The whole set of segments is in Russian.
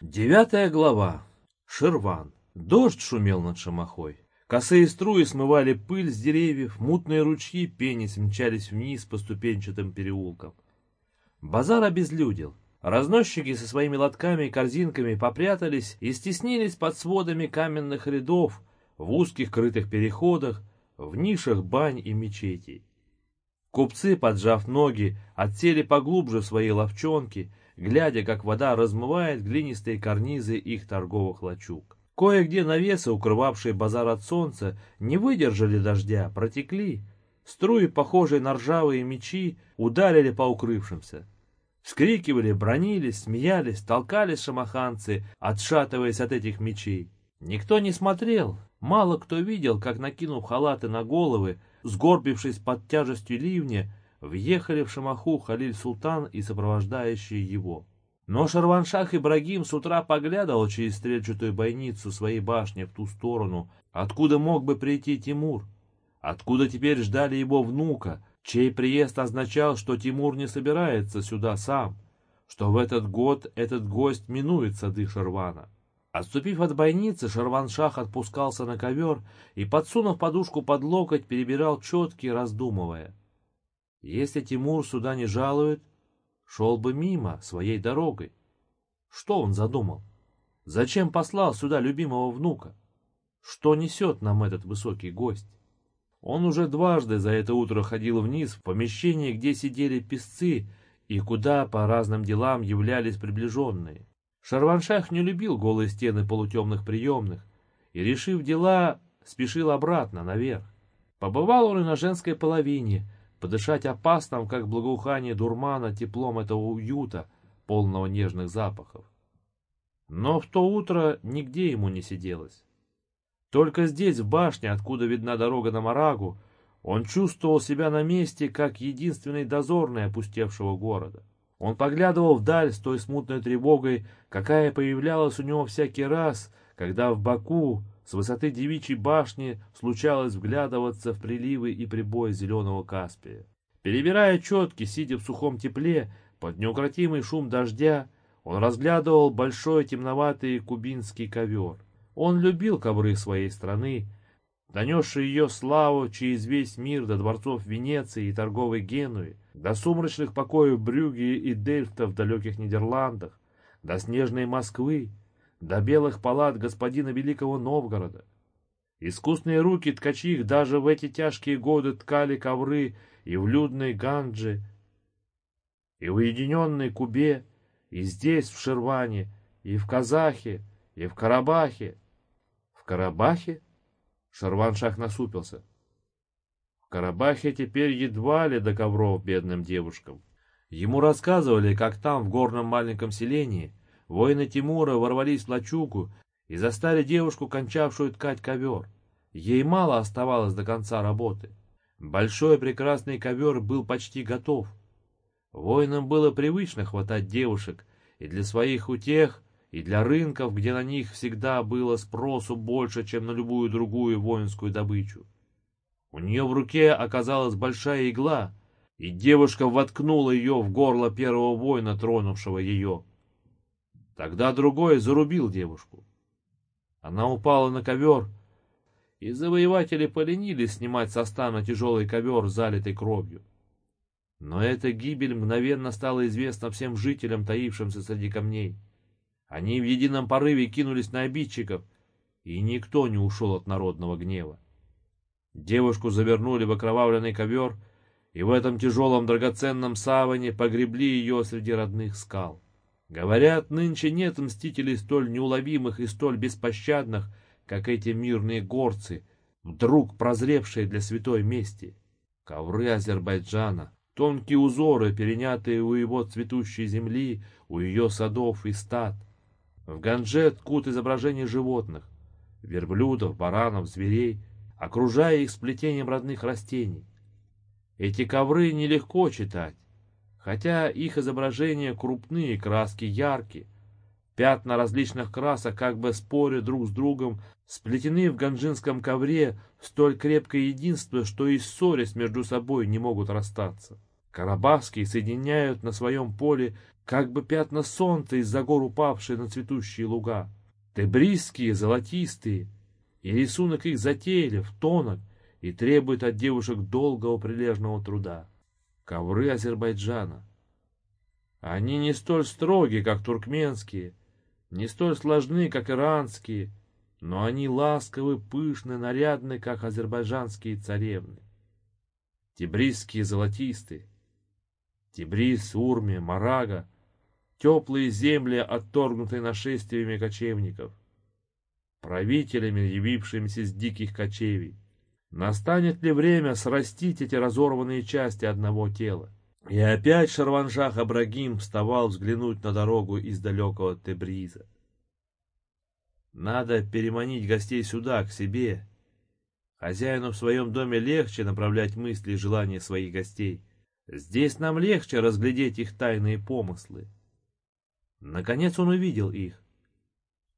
Девятая глава. Шерван. Дождь шумел над Шамахой. Косые струи смывали пыль с деревьев, мутные ручьи пенись мчались вниз по ступенчатым переулкам. Базар обезлюдил. Разносчики со своими лотками и корзинками попрятались и стеснились под сводами каменных рядов, в узких крытых переходах, в нишах бань и мечетей. Купцы, поджав ноги, отсели поглубже в свои ловчонки, глядя, как вода размывает глинистые карнизы их торговых лачуг. Кое-где навесы, укрывавшие базар от солнца, не выдержали дождя, протекли. Струи, похожие на ржавые мечи, ударили по укрывшимся. Вскрикивали, бронились, смеялись, толкались шамаханцы, отшатываясь от этих мечей. Никто не смотрел, мало кто видел, как, накинув халаты на головы, сгорбившись под тяжестью ливня, въехали в Шамаху Халиль-Султан и сопровождающие его. Но Шарваншах Ибрагим с утра поглядывал через стрельчатую бойницу своей башни в ту сторону, откуда мог бы прийти Тимур, откуда теперь ждали его внука, чей приезд означал, что Тимур не собирается сюда сам, что в этот год этот гость минует сады Шарвана. Отступив от бойницы, Шарваншах отпускался на ковер и, подсунув подушку под локоть, перебирал четки, раздумывая. Если Тимур сюда не жалует, шел бы мимо, своей дорогой. Что он задумал? Зачем послал сюда любимого внука? Что несет нам этот высокий гость? Он уже дважды за это утро ходил вниз в помещение, где сидели песцы и куда по разным делам являлись приближенные. Шарваншах не любил голые стены полутемных приемных и, решив дела, спешил обратно, наверх. Побывал он и на женской половине, подышать опасным, как благоухание дурмана, теплом этого уюта, полного нежных запахов. Но в то утро нигде ему не сиделось. Только здесь, в башне, откуда видна дорога на Марагу, он чувствовал себя на месте, как единственный дозорный опустевшего города. Он поглядывал вдаль с той смутной тревогой, какая появлялась у него всякий раз, когда в Баку с высоты девичьей башни случалось вглядываться в приливы и прибой зеленого Каспия. Перебирая четки, сидя в сухом тепле, под неукротимый шум дождя, он разглядывал большой темноватый кубинский ковер. Он любил ковры своей страны, донесший ее славу через весь мир до дворцов Венеции и торговой Генуи, до сумрачных покоев Брюги и Дельфта в далеких Нидерландах, до снежной Москвы, до белых палат господина Великого Новгорода. Искусные руки ткачих даже в эти тяжкие годы ткали ковры и в людной Ганже, и в уединенной Кубе, и здесь, в Ширване, и в Казахе, и в Карабахе. В Карабахе? Шарваншах насупился. В Карабахе теперь едва ли до ковров бедным девушкам. Ему рассказывали, как там, в горном маленьком селении, воины Тимура ворвались в лачугу и застали девушку, кончавшую ткать ковер. Ей мало оставалось до конца работы. Большой прекрасный ковер был почти готов. Воинам было привычно хватать девушек и для своих утех, и для рынков, где на них всегда было спросу больше, чем на любую другую воинскую добычу. У нее в руке оказалась большая игла, и девушка воткнула ее в горло первого воина, тронувшего ее. Тогда другой зарубил девушку. Она упала на ковер, и завоеватели поленились снимать со стана тяжелый ковер, залитый кровью. Но эта гибель мгновенно стала известна всем жителям, таившимся среди камней. Они в едином порыве кинулись на обидчиков, и никто не ушел от народного гнева. Девушку завернули в окровавленный ковер, и в этом тяжелом драгоценном саване погребли ее среди родных скал. Говорят, нынче нет мстителей столь неуловимых и столь беспощадных, как эти мирные горцы, вдруг прозревшие для святой мести. Ковры Азербайджана, тонкие узоры, перенятые у его цветущей земли, у ее садов и стад. В ганже ткут изображения животных, верблюдов, баранов, зверей, окружая их сплетением родных растений. Эти ковры нелегко читать, хотя их изображения крупные, краски яркие. Пятна различных красок, как бы споря друг с другом, сплетены в ганжинском ковре столь крепкое единство, что и ссорясь между собой не могут расстаться. Карабахские соединяют на своем поле как бы пятна солнца из-за гор упавшие на цветущие луга. Тебрисские, золотистые, и рисунок их затейлив, тонок, и требует от девушек долгого прилежного труда. Ковры Азербайджана. Они не столь строги, как туркменские, не столь сложны, как иранские, но они ласковы, пышны, нарядны, как азербайджанские царевны. Тибрисские золотистые, Тибрис, Урми, Марага, теплые земли, отторгнутые нашествиями кочевников, правителями, явившимися с диких кочевий. Настанет ли время срастить эти разорванные части одного тела? И опять Шарваншах Абрагим вставал взглянуть на дорогу из далекого Тебриза. Надо переманить гостей сюда, к себе. Хозяину в своем доме легче направлять мысли и желания своих гостей. Здесь нам легче разглядеть их тайные помыслы. Наконец он увидел их.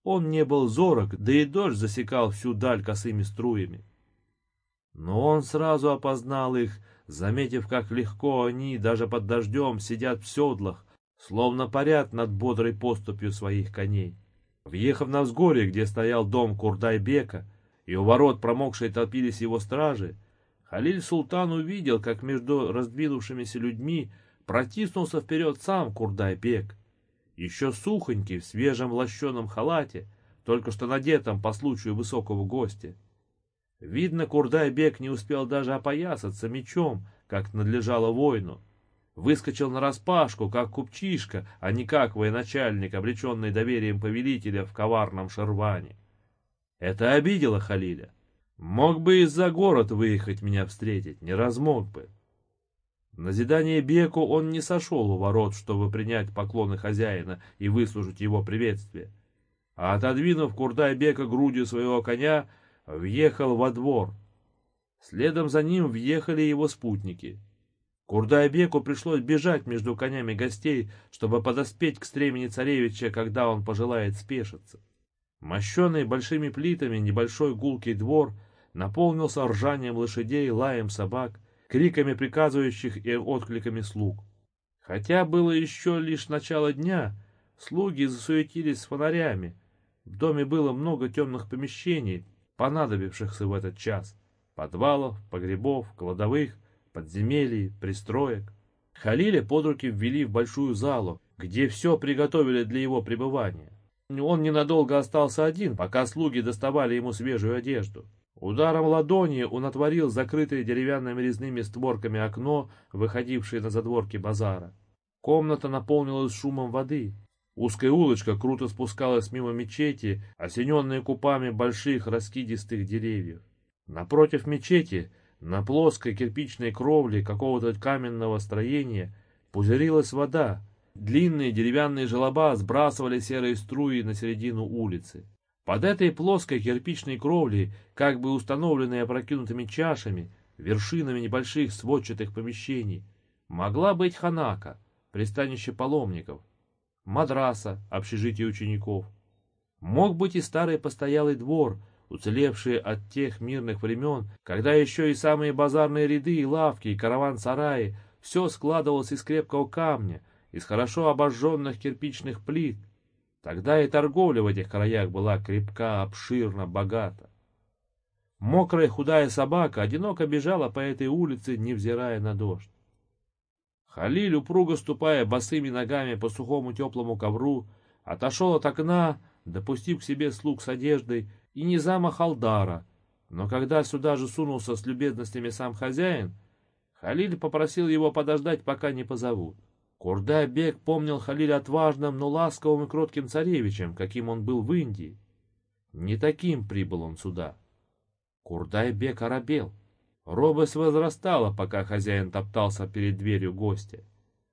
Он не был зорок, да и дождь засекал всю даль косыми струями. Но он сразу опознал их, заметив, как легко они, даже под дождем, сидят в седлах, словно парят над бодрой поступью своих коней. Въехав на взгорье, где стоял дом Курдайбека, и у ворот промокшие толпились его стражи, Халиль Султан увидел, как между раздвинувшимися людьми протиснулся вперед сам Курдайбек, еще сухонький, в свежем лощеном халате, только что надетом по случаю высокого гостя. Видно, Курдай-бек не успел даже опоясаться мечом, как надлежало воину. Выскочил на распашку, как купчишка, а не как военачальник, обреченный доверием повелителя в коварном шерване. Это обидело Халиля. Мог бы из-за город выехать меня встретить, не размог бы. На зидание Беку он не сошел у ворот, чтобы принять поклоны хозяина и выслушать его приветствие. А отодвинув Курдай-бека грудью своего коня, въехал во двор. Следом за ним въехали его спутники. Курдайбеку пришлось бежать между конями гостей, чтобы подоспеть к стремени царевича, когда он пожелает спешиться. Мощенный большими плитами небольшой гулкий двор наполнился ржанием лошадей, лаем собак, криками приказывающих и откликами слуг. Хотя было еще лишь начало дня, слуги засуетились с фонарями. В доме было много темных помещений, понадобившихся в этот час. Подвалов, погребов, кладовых, подземелий, пристроек. Халиля под руки ввели в большую залу, где все приготовили для его пребывания. Он ненадолго остался один, пока слуги доставали ему свежую одежду. Ударом ладони он отворил закрытое деревянными резными створками окно, выходившее на задворки базара. Комната наполнилась шумом воды. Узкая улочка круто спускалась мимо мечети, осененная купами больших раскидистых деревьев. Напротив мечети, на плоской кирпичной кровле какого-то каменного строения, пузырилась вода. Длинные деревянные желоба сбрасывали серые струи на середину улицы. Под этой плоской кирпичной кровлей, как бы установленной опрокинутыми чашами, вершинами небольших сводчатых помещений, могла быть ханака, пристанище паломников, мадраса, общежитие учеников. Мог быть и старый постоялый двор, уцелевший от тех мирных времен, когда еще и самые базарные ряды и лавки, и караван-сараи, все складывалось из крепкого камня, из хорошо обожженных кирпичных плит. Тогда и торговля в этих краях была крепка, обширна, богата. Мокрая худая собака одиноко бежала по этой улице, невзирая на дождь. Халиль, упруго ступая босыми ногами по сухому теплому ковру, отошел от окна, допустив к себе слуг с одеждой, и не замахал дара. Но когда сюда же сунулся с любезностями сам хозяин, Халиль попросил его подождать, пока не позовут. Курдай-бек помнил Халиль отважным, но ласковым и кротким царевичем, каким он был в Индии. Не таким прибыл он сюда. Курдай-бек оробел. Робость возрастала, пока хозяин топтался перед дверью гостя.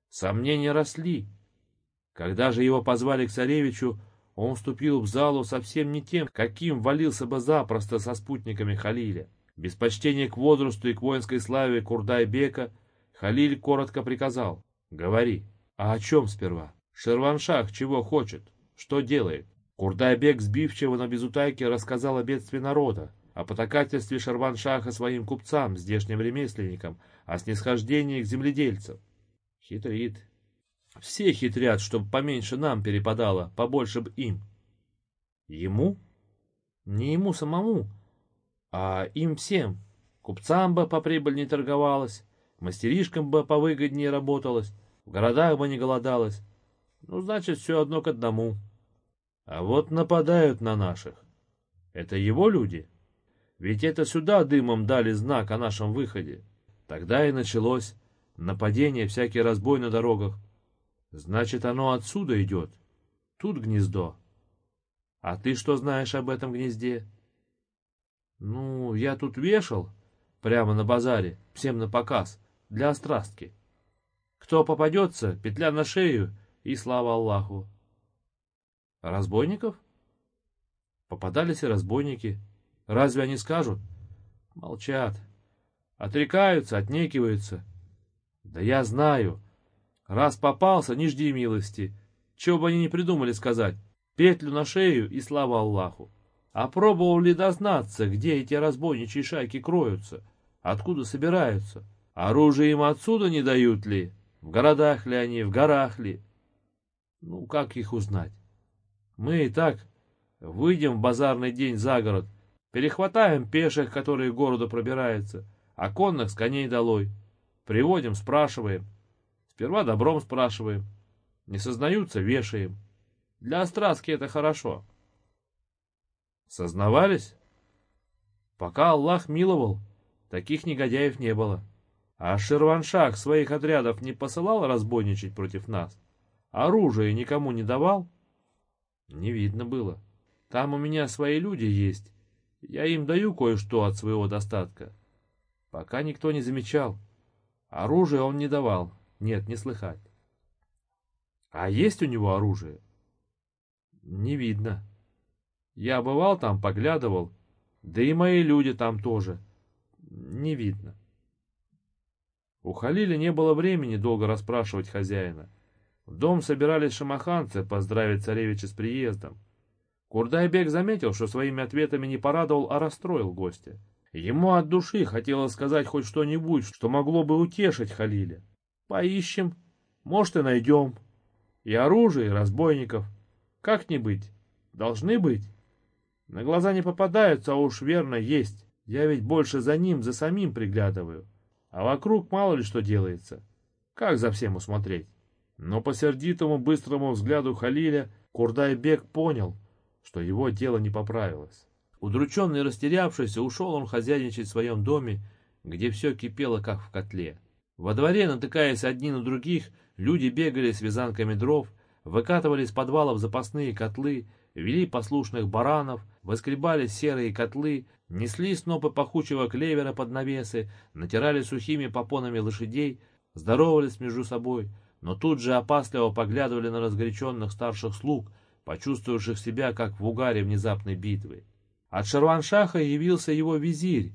Сомнения росли. Когда же его позвали к царевичу, он вступил в залу совсем не тем, каким валился бы запросто со спутниками Халиля. Без почтения к возрасту и к воинской славе Курдай-бека Халиль коротко приказал. «Говори. А о чем сперва? Шерваншах чего хочет? Что делает?» Курдай-бек сбивчиво на безутайке рассказал о бедствии народа, о потакательстве Шарваншаха своим купцам, здешним ремесленникам, о снисхождении к земледельцам. Хитрит. Все хитрят, чтобы поменьше нам перепадало, побольше б им. Ему? Не ему самому, а им всем. Купцам бы по прибыль не торговалось, мастеришкам бы повыгоднее работалось, в городах бы не голодалось. Ну, значит, все одно к одному. А вот нападают на наших. Это его люди? Ведь это сюда дымом дали знак о нашем выходе. Тогда и началось нападение, всякий разбой на дорогах. Значит, оно отсюда идет. Тут гнездо. А ты что знаешь об этом гнезде? Ну, я тут вешал, прямо на базаре, всем на показ, для острастки. Кто попадется, петля на шею и слава Аллаху. Разбойников? Попадались и разбойники. Разве они скажут? Молчат. Отрекаются, отнекиваются. Да я знаю. Раз попался, не жди милости. Чего бы они не придумали сказать. Петлю на шею и слава Аллаху. А пробовал ли дознаться, где эти разбойничьи шайки кроются? Откуда собираются? Оружие им отсюда не дают ли? В городах ли они, в горах ли? Ну, как их узнать? Мы и так выйдем в базарный день за город, перехватаем пеших, которые к городу пробираются, а конных с коней долой. Приводим, спрашиваем. Сперва добром спрашиваем. Не сознаются, вешаем. Для Остраски это хорошо. Сознавались? Пока Аллах миловал, таких негодяев не было. А Ширваншах своих отрядов не посылал разбойничать против нас? Оружие никому не давал? Не видно было. Там у меня свои люди есть. Я им даю кое-что от своего достатка. Пока никто не замечал. Оружие он не давал. Нет, не слыхать. А есть у него оружие? Не видно. Я бывал там, поглядывал. Да и мои люди там тоже. Не видно. У Халиля не было времени долго расспрашивать хозяина. В дом собирались шамаханцы поздравить царевича с приездом. Курдайбек заметил, что своими ответами не порадовал, а расстроил гостя. Ему от души хотелось сказать хоть что-нибудь, что могло бы утешить Халиля. Поищем, может и найдем. И оружие, и разбойников. Как не быть? Должны быть. На глаза не попадаются, а уж верно есть. Я ведь больше за ним, за самим приглядываю. А вокруг мало ли что делается. Как за всем усмотреть? Но по сердитому быстрому взгляду Халиля Курдайбек понял, что его дело не поправилось. Удрученный и растерявшийся, ушел он хозяйничать в своем доме, где все кипело, как в котле. Во дворе, натыкаясь одни на других, люди бегали с вязанками дров, выкатывали из подвалов запасные котлы, вели послушных баранов, воскребали серые котлы, несли снопы пахучего клевера под навесы, натирали сухими попонами лошадей, здоровались между собой — но тут же опасливо поглядывали на разгоряченных старших слуг, почувствовавших себя как в угаре внезапной битвы. От Шарваншаха явился его визирь,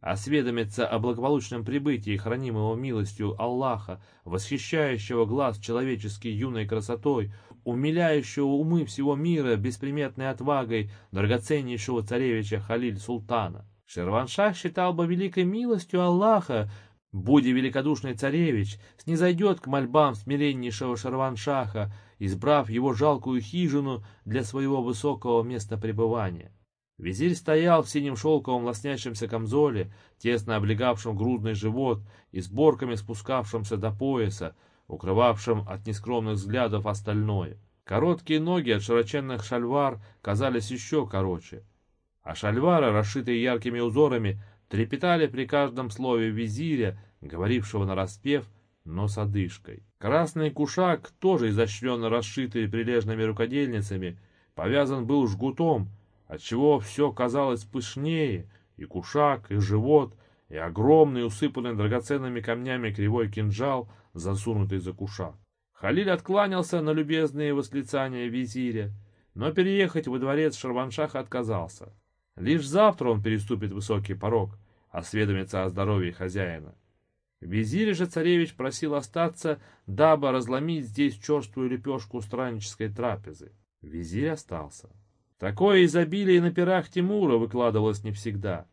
осведомиться о благополучном прибытии хранимого милостью Аллаха, восхищающего глаз человеческий юной красотой, умиляющего умы всего мира бесприметной отвагой драгоценнейшего царевича Халиль-Султана. Шерваншах считал бы великой милостью Аллаха Буди великодушный царевич снизойдет к мольбам смиреннейшего Шарваншаха, избрав его жалкую хижину для своего высокого места пребывания. Визирь стоял в синем шелковом лоснящемся камзоле, тесно облегавшем грудный живот и сборками спускавшимся до пояса, укрывавшим от нескромных взглядов остальное. Короткие ноги от широченных шальвар казались еще короче, а шальвары, расшитые яркими узорами, трепетали при каждом слове визиря, говорившего на распев, но с одышкой. Красный кушак, тоже изощренно расшитый прилежными рукодельницами, повязан был жгутом, отчего все казалось пышнее, и кушак, и живот, и огромный, усыпанный драгоценными камнями кривой кинжал, засунутый за кушак. Халиль откланялся на любезные восклицания визиря, но переехать во дворец Шарваншаха отказался. Лишь завтра он переступит высокий порог, осведомится о здоровье хозяина. Визирь же царевич просил остаться, дабы разломить здесь черствую лепешку страннической трапезы. Визирь остался. Такое изобилие на пирах Тимура выкладывалось не всегда.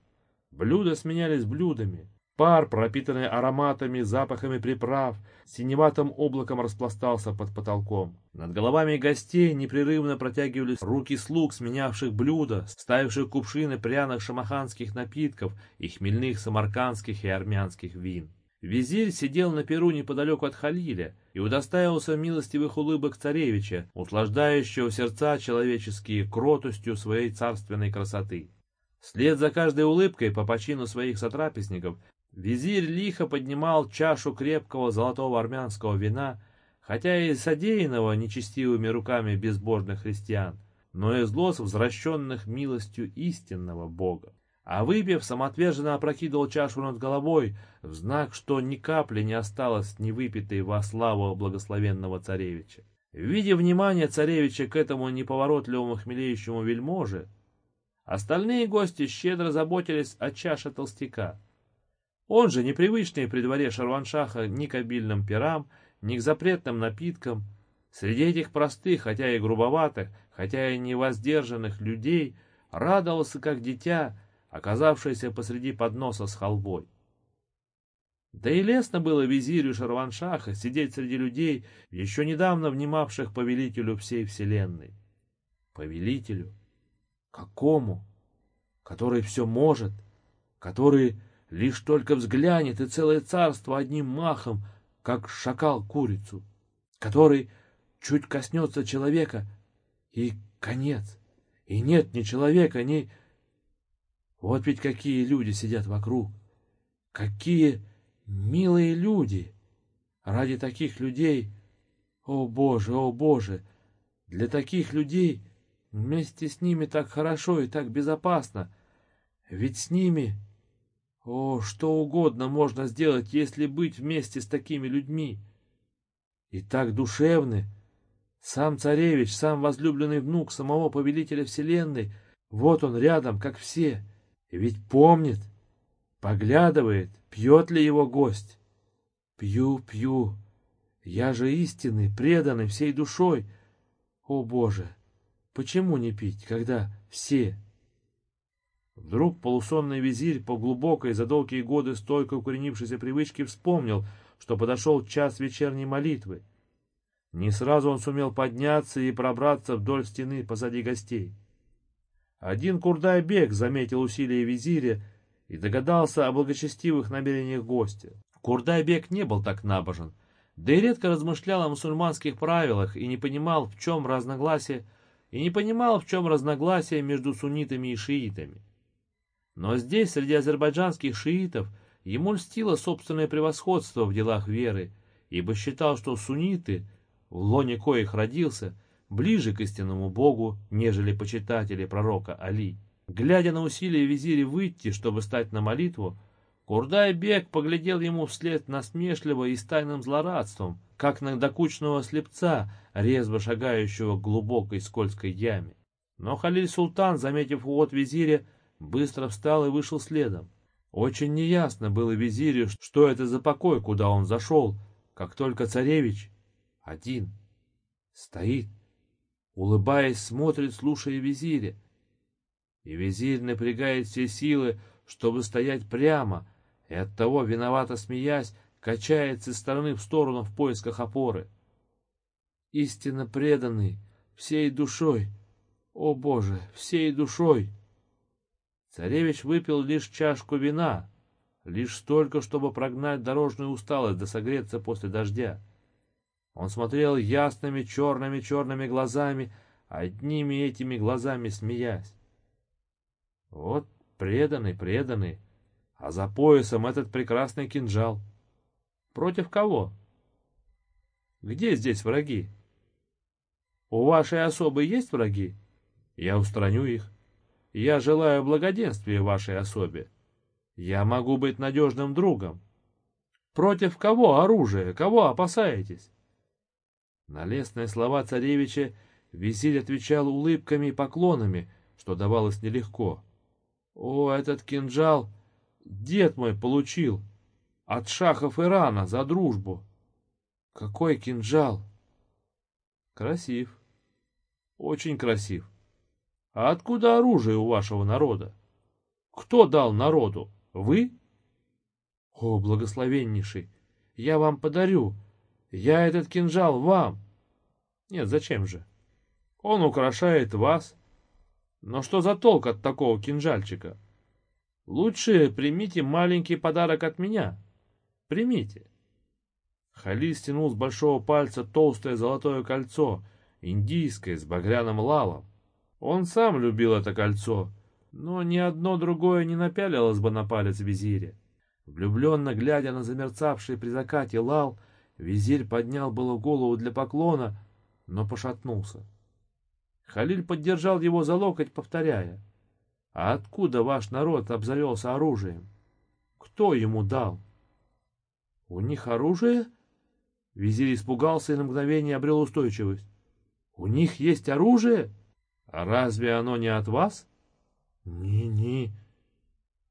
Блюда сменялись блюдами. Пар, пропитанный ароматами, запахами приправ, синеватым облаком распластался под потолком. Над головами гостей непрерывно протягивались руки слуг, сменявших блюда, ставивших кувшины пряных шамаханских напитков и хмельных самаркандских и армянских вин. Визирь сидел на перу неподалеку от Халиля и удостаивался милостивых улыбок царевича, услаждающего сердца человеческие кротостью своей царственной красоты. Вслед за каждой улыбкой по почину своих сотрапезников Визирь лихо поднимал чашу крепкого золотого армянского вина, хотя и содеянного нечестивыми руками безбожных христиан, но и зло возвращенных милостью истинного Бога. А выпив, самоотверженно опрокидывал чашу над головой, в знак, что ни капли не осталось невыпитой во славу благословенного царевича. Видя внимание царевича к этому неповоротливому хмелеющему вельможе, остальные гости щедро заботились о чаше толстяка — он же, непривычный при дворе Шарваншаха ни к обильным пирам, ни к запретным напиткам, среди этих простых, хотя и грубоватых, хотя и невоздержанных людей, радовался как дитя, оказавшееся посреди подноса с халвой. Да и лестно было визирю Шарваншаха сидеть среди людей, еще недавно внимавших повелителю всей вселенной. Повелителю? Какому? Который все может, который Лишь только взглянет, и целое царство одним махом, как шакал курицу, который чуть коснется человека, и конец. И нет ни человека, ни... Вот ведь какие люди сидят вокруг. Какие милые люди. Ради таких людей... О, Боже, о, Боже! Для таких людей вместе с ними так хорошо и так безопасно. Ведь с ними о, что угодно можно сделать, если быть вместе с такими людьми. И так душевны. Сам царевич, сам возлюбленный внук самого повелителя вселенной, вот он рядом, как все. Ведь помнит, поглядывает, пьет ли его гость. Пью, пью. Я же истинный, преданный всей душой. О, Боже, почему не пить, когда все Вдруг полусонный визирь по глубокой за долгие годы стойко укоренившейся привычке вспомнил, что подошел час вечерней молитвы. Не сразу он сумел подняться и пробраться вдоль стены позади гостей. Один Курдай-бек заметил усилия визиря и догадался о благочестивых намерениях гостя. Курдай-бек не был так набожен, да и редко размышлял о мусульманских правилах и не понимал, в чем разногласие, и не понимал, в чем разногласие между суннитами и шиитами. Но здесь, среди азербайджанских шиитов, ему льстило собственное превосходство в делах веры, ибо считал, что сунниты, в лоне коих родился, ближе к истинному Богу, нежели почитатели пророка Али. Глядя на усилия визири выйти, чтобы стать на молитву, Курдай-бек поглядел ему вслед насмешливо и с тайным злорадством, как на докучного слепца, резво шагающего к глубокой скользкой яме. Но Халиль-Султан, заметив уход визиря, быстро встал и вышел следом. Очень неясно было визирю, что это за покой, куда он зашел, как только царевич один стоит, улыбаясь, смотрит, слушая визиря. И визирь напрягает все силы, чтобы стоять прямо, и оттого, виновато смеясь, качается из стороны в сторону в поисках опоры. Истинно преданный, всей душой, о Боже, всей душой! Царевич выпил лишь чашку вина, лишь столько, чтобы прогнать дорожную усталость да согреться после дождя. Он смотрел ясными черными-черными глазами, одними этими глазами смеясь. Вот преданный, преданный, а за поясом этот прекрасный кинжал. Против кого? Где здесь враги? У вашей особы есть враги? Я устраню их. Я желаю благоденствия вашей особе. Я могу быть надежным другом. Против кого оружие? Кого опасаетесь? На лестные слова царевича визирь отвечал улыбками и поклонами, что давалось нелегко. О, этот кинжал дед мой получил от шахов Ирана за дружбу. Какой кинжал! Красив, очень красив. А откуда оружие у вашего народа? Кто дал народу? Вы? О, благословеннейший, я вам подарю. Я этот кинжал вам. Нет, зачем же? Он украшает вас. Но что за толк от такого кинжальчика? Лучше примите маленький подарок от меня. Примите. Халиль стянул с большого пальца толстое золотое кольцо, индийское, с багряным лалом. Он сам любил это кольцо, но ни одно другое не напялилось бы на палец визиря. Влюбленно глядя на замерцавший при закате лал, визирь поднял было голову для поклона, но пошатнулся. Халиль поддержал его за локоть, повторяя. «А откуда ваш народ обзавелся оружием? Кто ему дал?» «У них оружие?» Визирь испугался и на мгновение обрел устойчивость. «У них есть оружие? А разве оно не от вас?» «Не-не,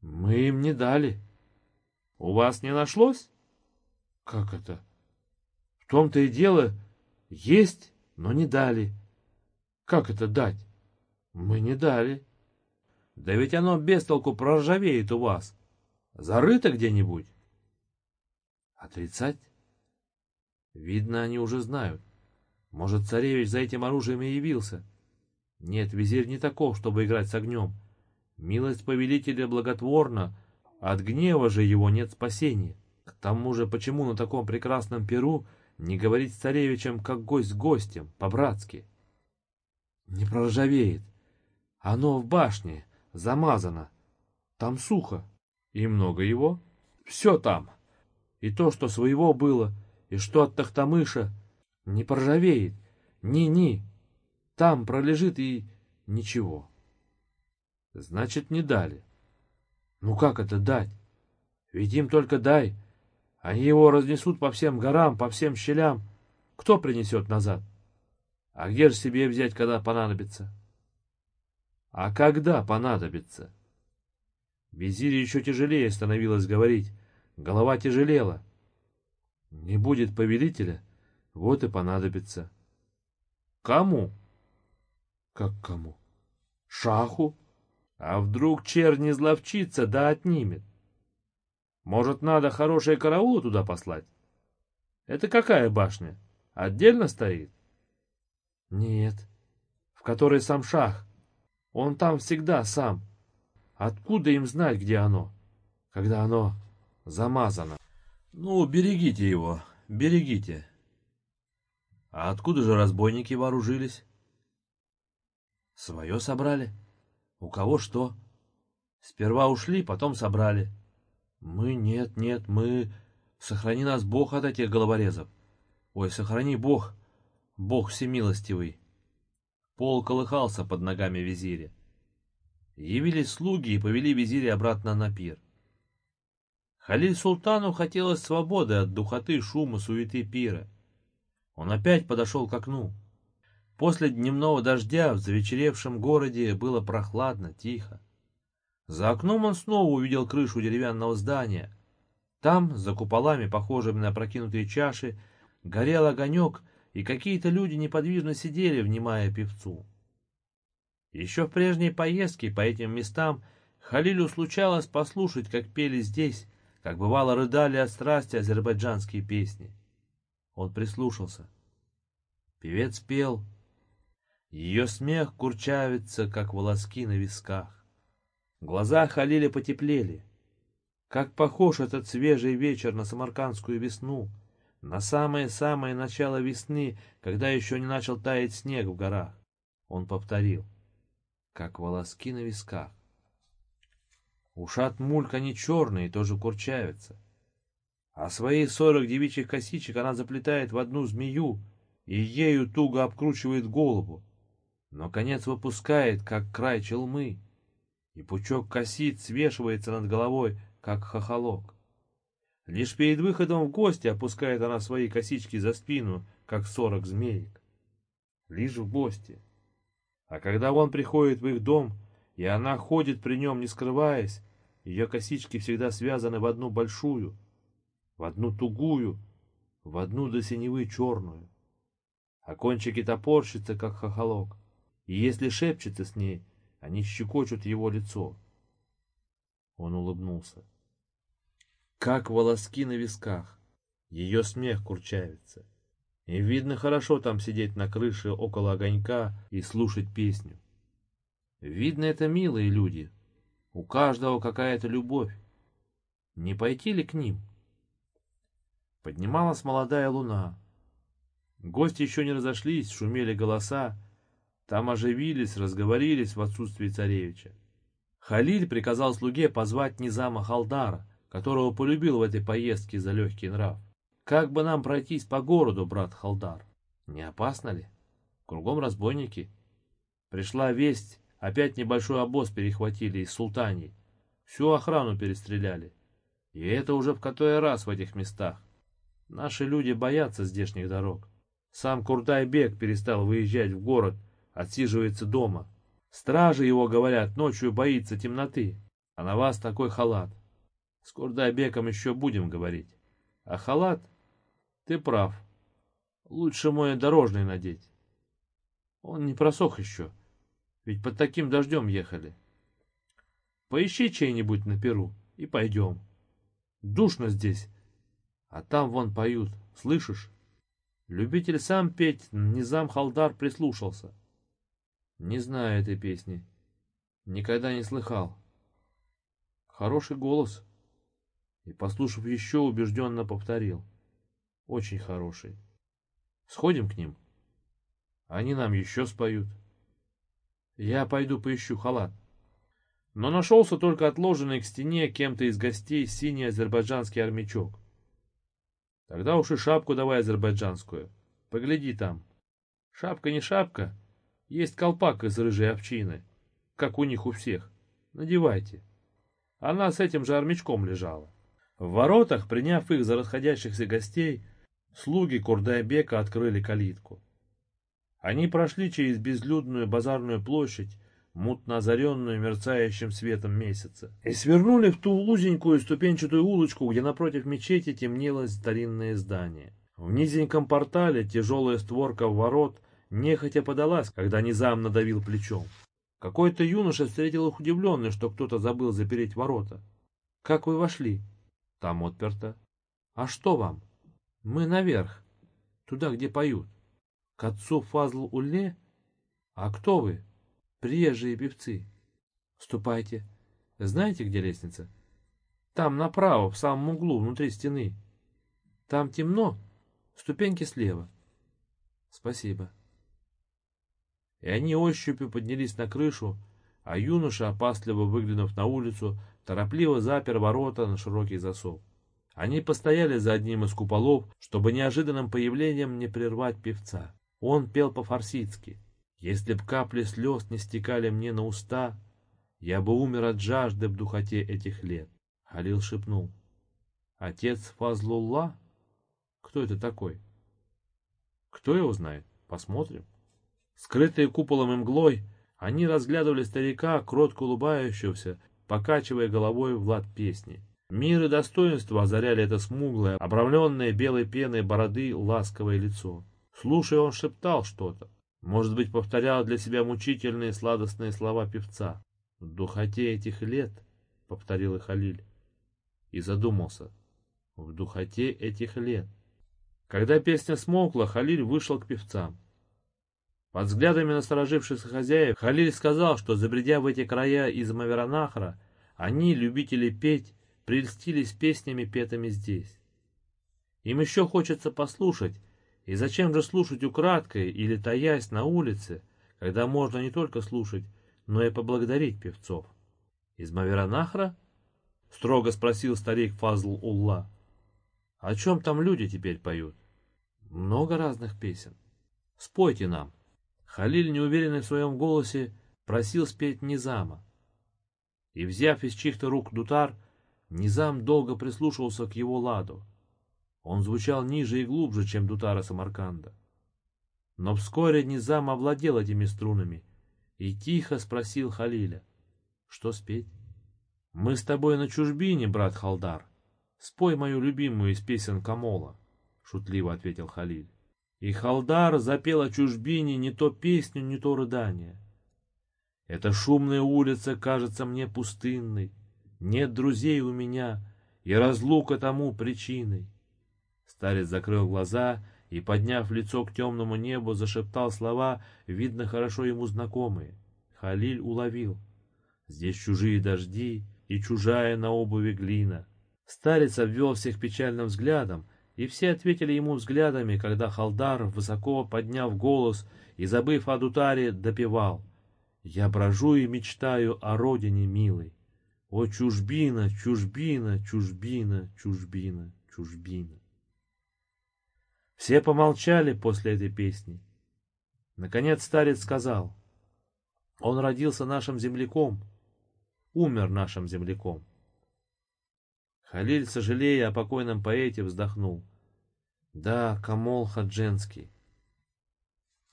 мы им не дали». «У вас не нашлось?» «Как это?» «В том-то и дело, есть, но не дали». «Как это дать?» «Мы не дали». «Да ведь оно без толку проржавеет у вас. Зарыто где-нибудь?» «Отрицать?» «Видно, они уже знают. Может, царевич за этим оружием и явился?» «Нет, визирь не таков, чтобы играть с огнем. Милость повелителя благотворна, от гнева же его нет спасения. К тому же, почему на таком прекрасном перу не говорить с царевичем, как гость с гостем, по-братски? Не проржавеет. Оно в башне, замазано. Там сухо. И много его? Все там. И то, что своего было, и что от Тахтамыша, не проржавеет. Ни-ни. Там пролежит и ничего. Значит, не дали. Ну как это дать? Ведь им только дай. Они его разнесут по всем горам, по всем щелям. Кто принесет назад? А где же себе взять, когда понадобится? А когда понадобится? Визире еще тяжелее становилось говорить. Голова тяжелела. Не будет повелителя, вот и понадобится. Кому? Как кому? Шаху? А вдруг чернь не зловчится, да отнимет? Может, надо хорошие караулы туда послать? Это какая башня? Отдельно стоит? Нет, в которой сам шах. Он там всегда сам. Откуда им знать, где оно, когда оно замазано? Ну, берегите его, берегите. А откуда же разбойники вооружились? Свое собрали? У кого что? Сперва ушли, потом собрали. Мы нет, нет, мы... Сохрани нас Бог от этих головорезов. Ой, сохрани Бог, Бог всемилостивый. Пол колыхался под ногами визиря. Явились слуги и повели визиря обратно на пир. Халиль Султану хотелось свободы от духоты, шума, суеты пира. Он опять подошел к окну. После дневного дождя в завечеревшем городе было прохладно, тихо. За окном он снова увидел крышу деревянного здания. Там, за куполами, похожими на прокинутые чаши, горел огонек, и какие-то люди неподвижно сидели, внимая певцу. Еще в прежней поездке по этим местам Халилю случалось послушать, как пели здесь, как бывало рыдали от страсти азербайджанские песни. Он прислушался. Певец пел ее смех курчавится, как волоски на висках. Глаза Халиля потеплели. Как похож этот свежий вечер на самаркандскую весну, на самое-самое начало весны, когда еще не начал таять снег в горах. Он повторил, как волоски на висках. Ушат мулька не черные, тоже курчавится. А свои сорок девичьих косичек она заплетает в одну змею и ею туго обкручивает голову, но конец выпускает, как край челмы, и пучок косит свешивается над головой, как хохолок. Лишь перед выходом в гости опускает она свои косички за спину, как сорок змеек. Лишь в гости. А когда он приходит в их дом, и она ходит при нем, не скрываясь, ее косички всегда связаны в одну большую, в одну тугую, в одну до синевы черную. А кончики топорщатся, как хохолок и если шепчется с ней, они щекочут его лицо. Он улыбнулся. как волоски на висках. Ее смех курчавится. И видно хорошо там сидеть на крыше около огонька и слушать песню. Видно, это милые люди. У каждого какая-то любовь. Не пойти ли к ним? Поднималась молодая луна. Гости еще не разошлись, шумели голоса. Там оживились, разговорились в отсутствии царевича. Халиль приказал слуге позвать Низама Халдара, которого полюбил в этой поездке за легкий нрав. Как бы нам пройтись по городу, брат Халдар? Не опасно ли? Кругом разбойники. Пришла весть, опять небольшой обоз перехватили из Султании. Всю охрану перестреляли. И это уже в который раз в этих местах. Наши люди боятся здешних дорог. Сам Куртай-бек перестал выезжать в город, отсиживается дома. Стражи его, говорят, ночью боится темноты, а на вас такой халат. С Курдай-беком еще будем говорить. А халат ты прав. Лучше мой дорожный надеть. Он не просох еще, ведь под таким дождем ехали. Поищи чей-нибудь на перу и пойдем. Душно здесь, а там вон поют, слышишь? Любитель сам петь, Низам Халдар прислушался. Не знаю этой песни, никогда не слыхал. Хороший голос. И, послушав еще, убежденно повторил. Очень хороший. Сходим к ним. Они нам еще споют. Я пойду поищу халат. Но нашелся только отложенный к стене кем-то из гостей синий азербайджанский армячок. Тогда уж и шапку давай азербайджанскую. Погляди там. Шапка не шапка, есть колпак из рыжей овчины, как у них у всех. Надевайте. Она с этим же армячком лежала. В воротах, приняв их за расходящихся гостей, Слуги Курдайбека открыли калитку. Они прошли через безлюдную базарную площадь, мутно озаренную мерцающим светом месяца, и свернули в ту узенькую ступенчатую улочку, где напротив мечети темнело старинное здание. В низеньком портале тяжелая створка ворот нехотя подалась, когда Низам надавил плечом. Какой-то юноша встретил их удивленный, что кто-то забыл запереть ворота. «Как вы вошли?» «Там отперто». «А что вам?» Мы наверх, туда, где поют. К отцу Фазл Улле? А кто вы? Приезжие певцы. Ступайте. Знаете, где лестница? Там направо, в самом углу, внутри стены. Там темно, ступеньки слева. Спасибо. И они ощупью поднялись на крышу, а юноша, опасливо выглянув на улицу, торопливо запер ворота на широкий засов. Они постояли за одним из куполов, чтобы неожиданным появлением не прервать певца. Он пел по-фарсидски. «Если б капли слез не стекали мне на уста, я бы умер от жажды в духоте этих лет». Халил шепнул. «Отец Фазлулла? Кто это такой?» «Кто его знает? Посмотрим». Скрытые куполом и мглой, они разглядывали старика, кротко улыбающегося, покачивая головой в лад песни. Мир и достоинство озаряли это смуглое, обрамленное белой пеной бороды ласковое лицо. Слушая, он шептал что-то. Может быть, повторял для себя мучительные сладостные слова певца. «В духоте этих лет», — повторил их Халиль, и задумался. «В духоте этих лет». Когда песня смолкла, Халиль вышел к певцам. Под взглядами насторожившихся хозяев Халиль сказал, что, забредя в эти края из Маверанахра, они, любители петь, прельстились песнями, петыми здесь. Им еще хочется послушать, и зачем же слушать украдкой или таясь на улице, когда можно не только слушать, но и поблагодарить певцов? Из Маверанахра? Строго спросил старик Фазл Улла. О чем там люди теперь поют? Много разных песен. Спойте нам. Халиль, неуверенный в своем голосе, просил спеть Низама. И, взяв из чьих-то рук дутар, Низам долго прислушивался к его ладу. Он звучал ниже и глубже, чем Дутара Самарканда. Но вскоре Низам овладел этими струнами и тихо спросил Халиля, что спеть. «Мы с тобой на чужбине, брат Халдар. Спой мою любимую из песен Камола», — шутливо ответил Халиль. И Халдар запел о чужбине не то песню, не то рыдание. Эта шумная улица кажется мне пустынной, нет друзей у меня, и разлука тому причиной. Старец закрыл глаза и, подняв лицо к темному небу, зашептал слова, видно, хорошо ему знакомые. Халиль уловил. Здесь чужие дожди и чужая на обуви глина. Старец обвел всех печальным взглядом, и все ответили ему взглядами, когда Халдар, высоко подняв голос и, забыв о Дутаре, допевал. «Я брожу и мечтаю о родине милой. О, чужбина, чужбина, чужбина, чужбина, чужбина!» Все помолчали после этой песни. Наконец старец сказал, «Он родился нашим земляком, умер нашим земляком. Халиль, сожалея о покойном поэте, вздохнул. Да, Камол Хадженский.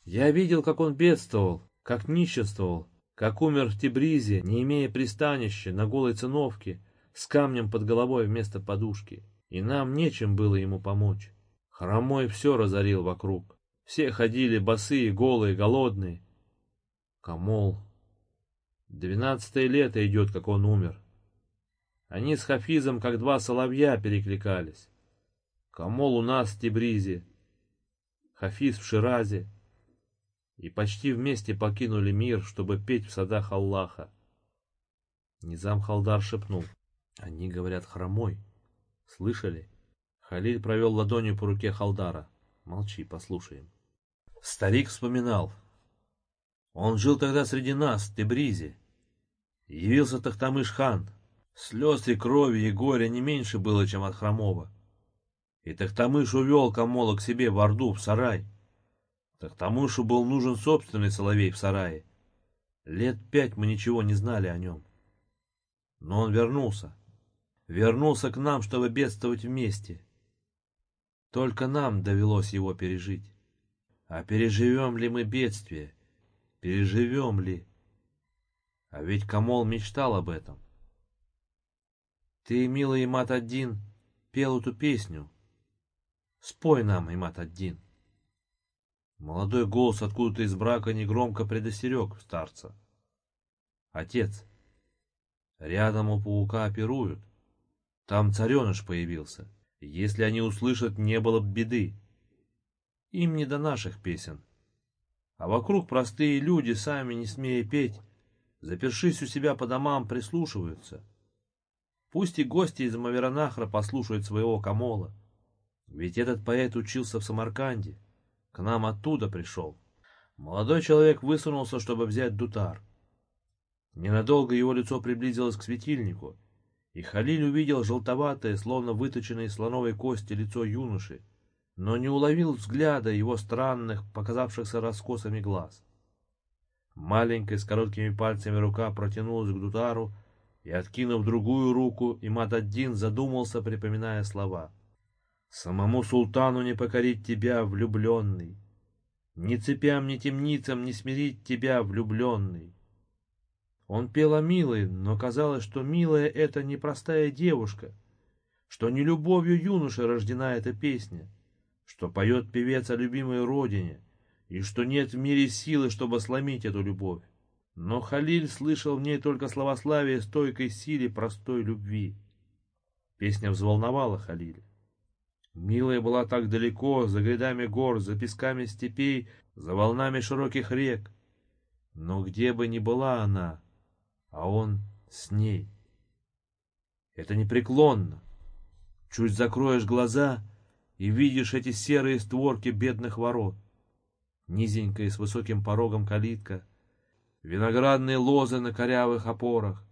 Я видел, как он бедствовал, как ниществовал, как умер в Тибризе, не имея пристанища, на голой циновке, с камнем под головой вместо подушки. И нам нечем было ему помочь. Хромой все разорил вокруг. Все ходили босые, голые, голодные. Камол. Двенадцатое лето идет, как он умер. Они с Хафизом, как два соловья, перекликались. Камол у нас в Тибризе, Хафиз в Ширазе. И почти вместе покинули мир, чтобы петь в садах Аллаха. Низам Халдар шепнул. Они говорят хромой. Слышали? Халиль провел ладонью по руке Халдара. Молчи, послушаем. Старик вспоминал. Он жил тогда среди нас, в Тебризе. Явился Тахтамыш-хан. Слез и крови и горя не меньше было, чем от Хромова. И Тахтамыш увел Камола к себе в Орду, в сарай. Тахтамышу был нужен собственный соловей в сарае. Лет пять мы ничего не знали о нем. Но он вернулся. Вернулся к нам, чтобы бедствовать вместе. Только нам довелось его пережить. А переживем ли мы бедствие? Переживем ли? А ведь Камол мечтал об этом. Ты, милый Имат-Аддин, пел эту песню. Спой нам, Имат-Аддин. Молодой голос откуда-то из брака негромко предостерег старца. Отец, рядом у паука оперуют. Там цареныш появился. Если они услышат, не было б беды. Им не до наших песен. А вокруг простые люди, сами не смея петь, запершись у себя по домам, прислушиваются. Пусть и гости из Маверанахра послушают своего Камола. Ведь этот поэт учился в Самарканде. К нам оттуда пришел. Молодой человек высунулся, чтобы взять дутар. Ненадолго его лицо приблизилось к светильнику, и Халиль увидел желтоватое, словно выточенное из слоновой кости лицо юноши, но не уловил взгляда его странных, показавшихся раскосами глаз. Маленькая с короткими пальцами рука протянулась к Дутару, и, откинув другую руку, Имад-Аддин задумался, припоминая слова. «Самому султану не покорить тебя, влюбленный, ни цепям, ни темницам не смирить тебя, влюбленный, он пел о милой, но казалось, что милая — это не простая девушка, что не любовью юноши рождена эта песня, что поет певец о любимой родине, и что нет в мире силы, чтобы сломить эту любовь. Но Халиль слышал в ней только словославие стойкой силе простой любви. Песня взволновала Халиля. Милая была так далеко, за грядами гор, за песками степей, за волнами широких рек. Но где бы ни была она, а он с ней. Это непреклонно. Чуть закроешь глаза и видишь эти серые створки бедных ворот. Низенькая с высоким порогом калитка, виноградные лозы на корявых опорах,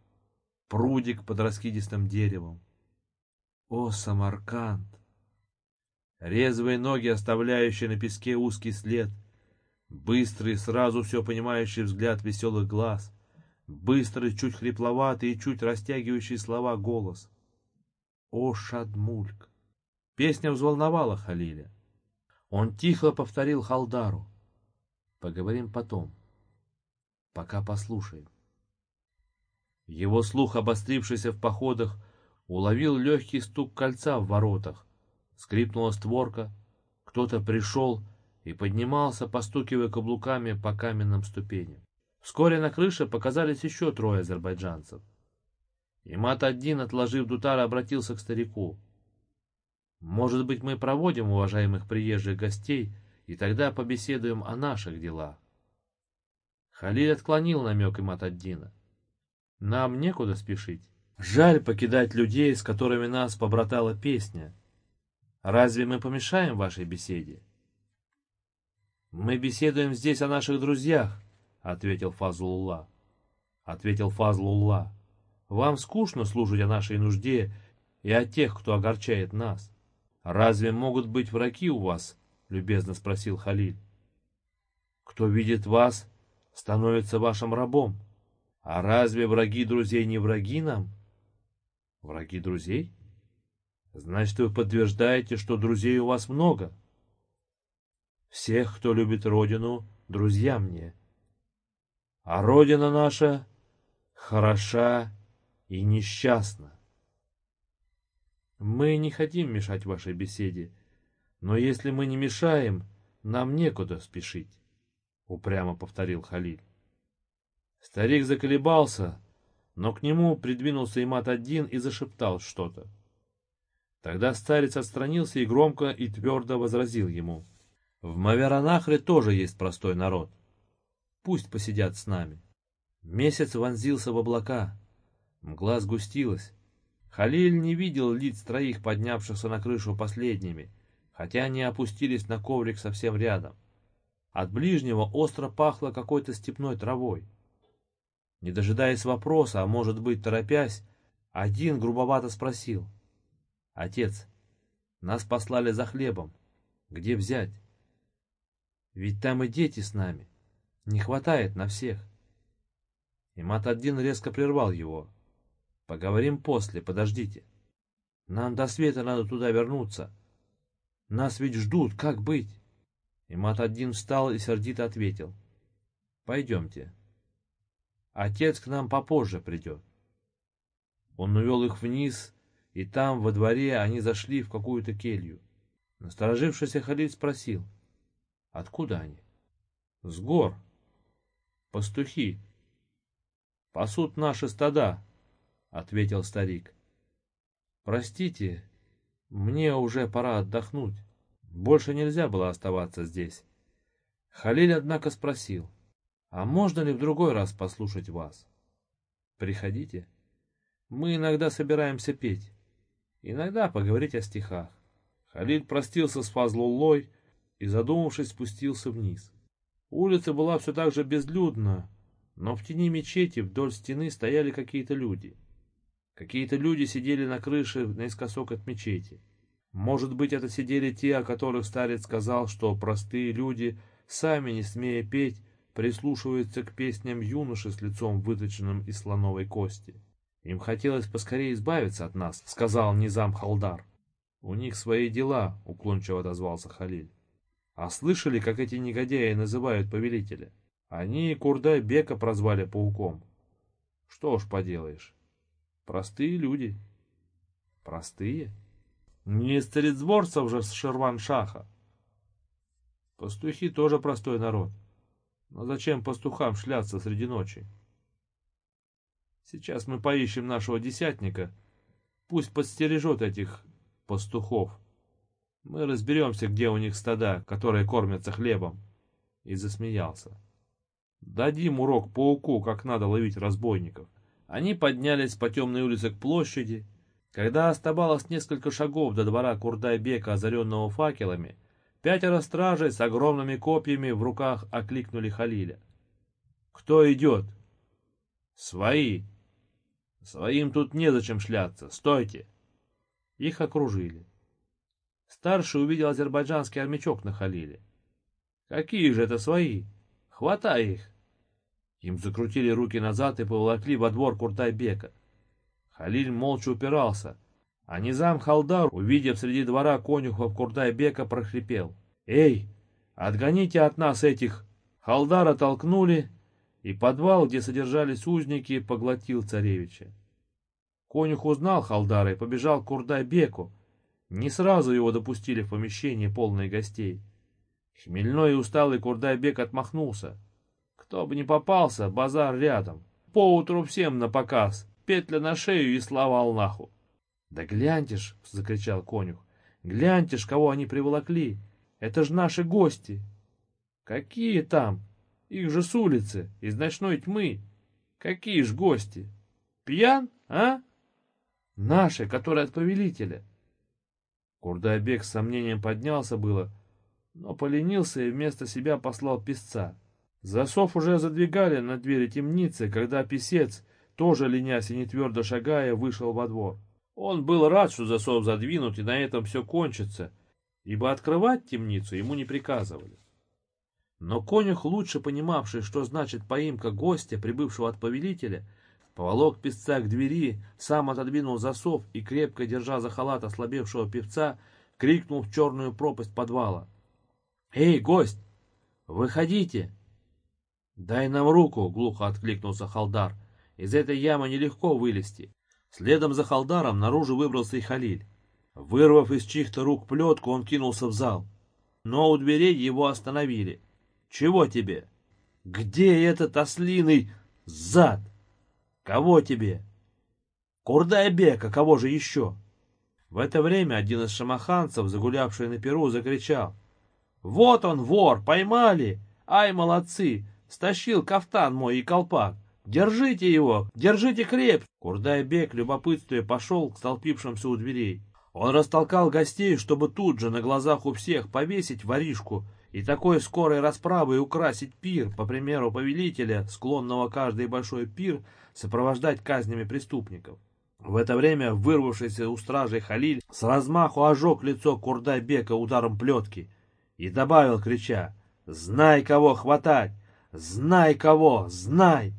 прудик под раскидистым деревом. О, Самарканд! Резвые ноги, оставляющие на песке узкий след, быстрый, сразу все понимающий взгляд веселых глаз — Быстрый, чуть хрипловатый и чуть растягивающий слова голос. «О, Шадмульк!» Песня взволновала Халиля. Он тихо повторил Халдару. «Поговорим потом. Пока послушаем». Его слух, обострившийся в походах, уловил легкий стук кольца в воротах. Скрипнула створка, кто-то пришел и поднимался, постукивая каблуками по каменным ступеням. Вскоре на крыше показались еще трое азербайджанцев. Имат один, отложив дутар, обратился к старику. «Может быть, мы проводим уважаемых приезжих гостей, и тогда побеседуем о наших делах?» Халиль отклонил намек Имат-Аддина. «Нам некуда спешить. Жаль покидать людей, с которыми нас побратала песня. Разве мы помешаем вашей беседе?» «Мы беседуем здесь о наших друзьях», — ответил Фазлулла. Ответил Фазлулла. «Вам скучно слушать о нашей нужде и о тех, кто огорчает нас. Разве могут быть враги у вас?» — любезно спросил Халиль. «Кто видит вас, становится вашим рабом. А разве враги друзей не враги нам? Враги друзей? Значит, вы подтверждаете, что друзей у вас много. Всех, кто любит родину, друзья мне. А родина наша хороша и несчастна. Мы не хотим мешать вашей беседе, но если мы не мешаем, нам некуда спешить. — упрямо повторил Халиль. Старик заколебался, но к нему придвинулся Имат-один и зашептал что-то. Тогда старец отстранился и громко и твердо возразил ему. «В Маверанахре тоже есть простой народ. Пусть посидят с нами». Месяц вонзился в облака. Мгла сгустилась. Халиль не видел лиц троих, поднявшихся на крышу последними, хотя они опустились на коврик совсем рядом. От ближнего остро пахло какой-то степной травой. Не дожидаясь вопроса, а может быть торопясь, один грубовато спросил. «Отец, нас послали за хлебом. Где взять? Ведь там и дети с нами. Не хватает на всех». И Мат-один резко прервал его. «Поговорим после, подождите. Нам до света надо туда вернуться. Нас ведь ждут, как быть?» И Мат-один встал и сердито ответил. «Пойдемте. Отец к нам попозже придет». Он увел их вниз, и там, во дворе, они зашли в какую-то келью. Насторожившийся Халид спросил, «Откуда они?» «С гор. Пастухи. Пасут наши стада», — ответил старик. «Простите, мне уже пора отдохнуть». Больше нельзя было оставаться здесь. Халиль, однако, спросил, а можно ли в другой раз послушать вас? Приходите. Мы иногда собираемся петь, иногда поговорить о стихах. Халиль простился с Фазлуллой и, задумавшись, спустился вниз. Улица была все так же безлюдна, но в тени мечети вдоль стены стояли какие-то люди. Какие-то люди сидели на крыше наискосок от мечети. Может быть, это сидели те, о которых старец сказал, что простые люди, сами не смея петь, прислушиваются к песням юноши с лицом, выточенным из слоновой кости. Им хотелось поскорее избавиться от нас, сказал Низам Халдар. У них свои дела, уклончиво отозвался Халиль. А слышали, как эти негодяи называют повелителя? Они Курдай Бека прозвали пауком. Что ж поделаешь. Простые люди. Простые? Не из царедворцев же с Шерван-Шаха. Пастухи тоже простой народ. Но зачем пастухам шляться среди ночи? Сейчас мы поищем нашего десятника. Пусть подстережет этих пастухов. Мы разберемся, где у них стада, которые кормятся хлебом. И засмеялся. Дадим урок пауку, как надо ловить разбойников. Они поднялись по темной улице к площади, когда оставалось несколько шагов до двора Курдайбека, озаренного факелами, пятеро стражей с огромными копьями в руках окликнули Халиля. «Кто идет?» «Свои!» «Своим тут незачем шляться. Стойте!» Их окружили. Старший увидел азербайджанский армячок на Халиле. «Какие же это свои? Хватай их!» Им закрутили руки назад и поволокли во двор Куртайбека. Халиль молча упирался, а Низам Халдар, увидев среди двора конюхов Курдай-бека, прохрипел. «Эй, отгоните от нас этих!» Халдара толкнули, и подвал, где содержались узники, поглотил царевича. Конюх узнал Халдара и побежал к Курдай-беку. Не сразу его допустили в помещение, полное гостей. Хмельной и усталый Курдай-бек отмахнулся. Кто бы ни попался, базар рядом. Поутру всем на показ петля на шею и слава Аллаху. «Да гляньте ж!» — закричал конюх. «Гляньте ж, кого они приволокли! Это ж наши гости!» «Какие там? Их же с улицы, из ночной тьмы! Какие ж гости? Пьян, а?» «Наши, которые от повелителя!» Курдайбек с сомнением поднялся было, но поленился и вместо себя послал писца. Засов уже задвигали на двери темницы, когда писец, тоже ленясь и не твердо шагая, вышел во двор. Он был рад, что засов задвинут, и на этом все кончится, ибо открывать темницу ему не приказывали. Но конюх, лучше понимавший, что значит поимка гостя, прибывшего от повелителя, поволок певца к двери, сам отодвинул засов и, крепко держа за халат ослабевшего певца, крикнул в черную пропасть подвала. «Эй, гость! Выходите!» «Дай нам руку!» — глухо откликнулся Халдар. «Из этой ямы нелегко вылезти. Следом за Халдаром наружу выбрался и Халиль. Вырвав из чьих-то рук плетку, он кинулся в зал. Но у дверей его остановили. «Чего тебе?» «Где этот ослиный зад?» «Кого тебе?» «Курдайбека, кого же еще?» В это время один из шамаханцев, загулявший на перу, закричал. «Вот он, вор, поймали! Ай, молодцы! Стащил кафтан мой и колпак! Держите его! Держите креп!» Курдай-бек, любопытствуя, пошел к столпившимся у дверей. Он растолкал гостей, чтобы тут же на глазах у всех повесить воришку и такой скорой расправой украсить пир, по примеру повелителя, склонного каждый большой пир сопровождать казнями преступников. В это время вырвавшийся у стражей Халиль с размаху ожег лицо Курдай-бека ударом плетки и добавил, крича, «Знай, кого хватать! Знай, кого! Знай!»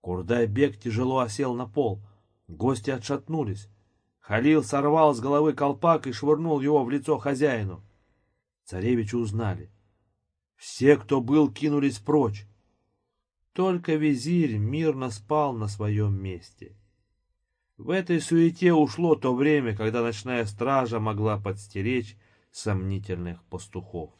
Курдай-бек тяжело осел на пол. Гости отшатнулись. Халил сорвал с головы колпак и швырнул его в лицо хозяину. Царевича узнали. Все, кто был, кинулись прочь. Только визирь мирно спал на своем месте. В этой суете ушло то время, когда ночная стража могла подстеречь сомнительных пастухов.